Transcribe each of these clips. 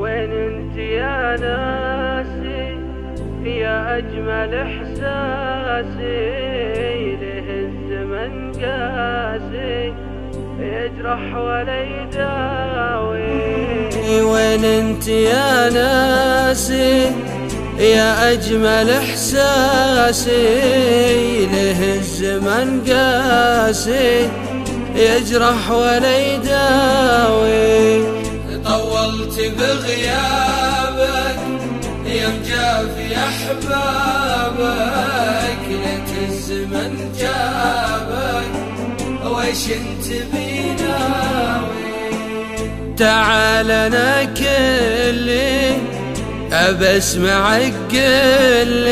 وين انت يا ناسي؟ يا أجمل إحساسي له الزمن قاسي. يجرح ولا يداوي وين انت يا ناسي؟ يا أجمل إحساسي له الزمن قاسي. يجرح ولا يداوي طولت بغيابك يا مجافي أحبابك ليت الزمن جابك ويش أنت بيناوي؟ تعال أنا كلي ابى اسمعك قل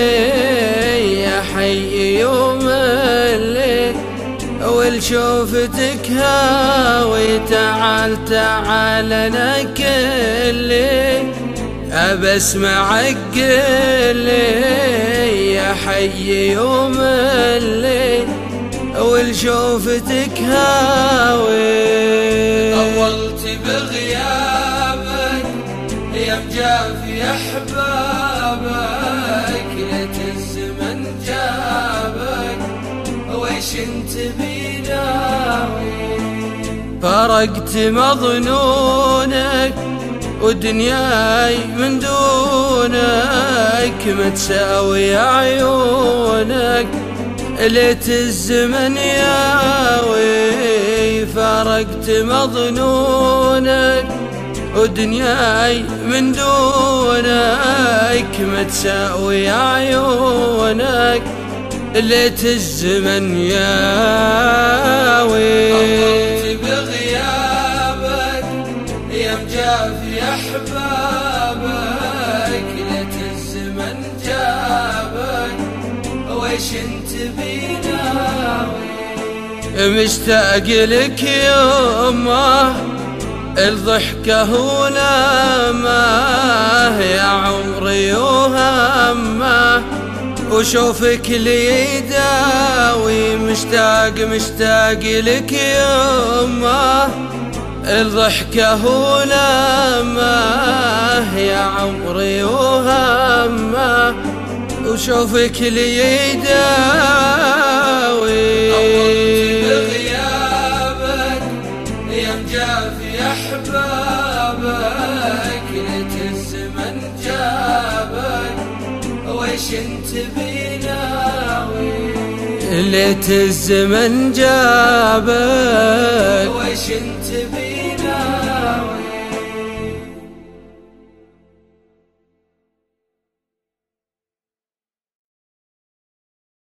ولشوفتك هاوي؟ تعال تعال أنا كلي ابى اسمعك قل لي يا حي يوم اللي ولشوفتك هاوي؟ طولت بغيابك يا مجافي أحبابك ليت الزمن جابك ويش انت بيناوي فرقت مظنونك ودنياي من دونك ما تساوي عيونك ليت الزمن ياوي. فرقت مظنونك ودنياي من دونك ما تساوي عيونك ليت الزمن ياوي. طولت بغيابك يا احبابك ليت الزمن جابك ويش انت مشتاق لك يومه الضحكة ولامه يا عمري وهمه. وشوفك لي يداوي مشتاق مشتاق لك يومه الضحكة ولامه يا عمري وهمه وشوفك لي يداوي. طولت بغيابك يا مجافي احبابك ويش انت بيناوي ليت الزمن جابك.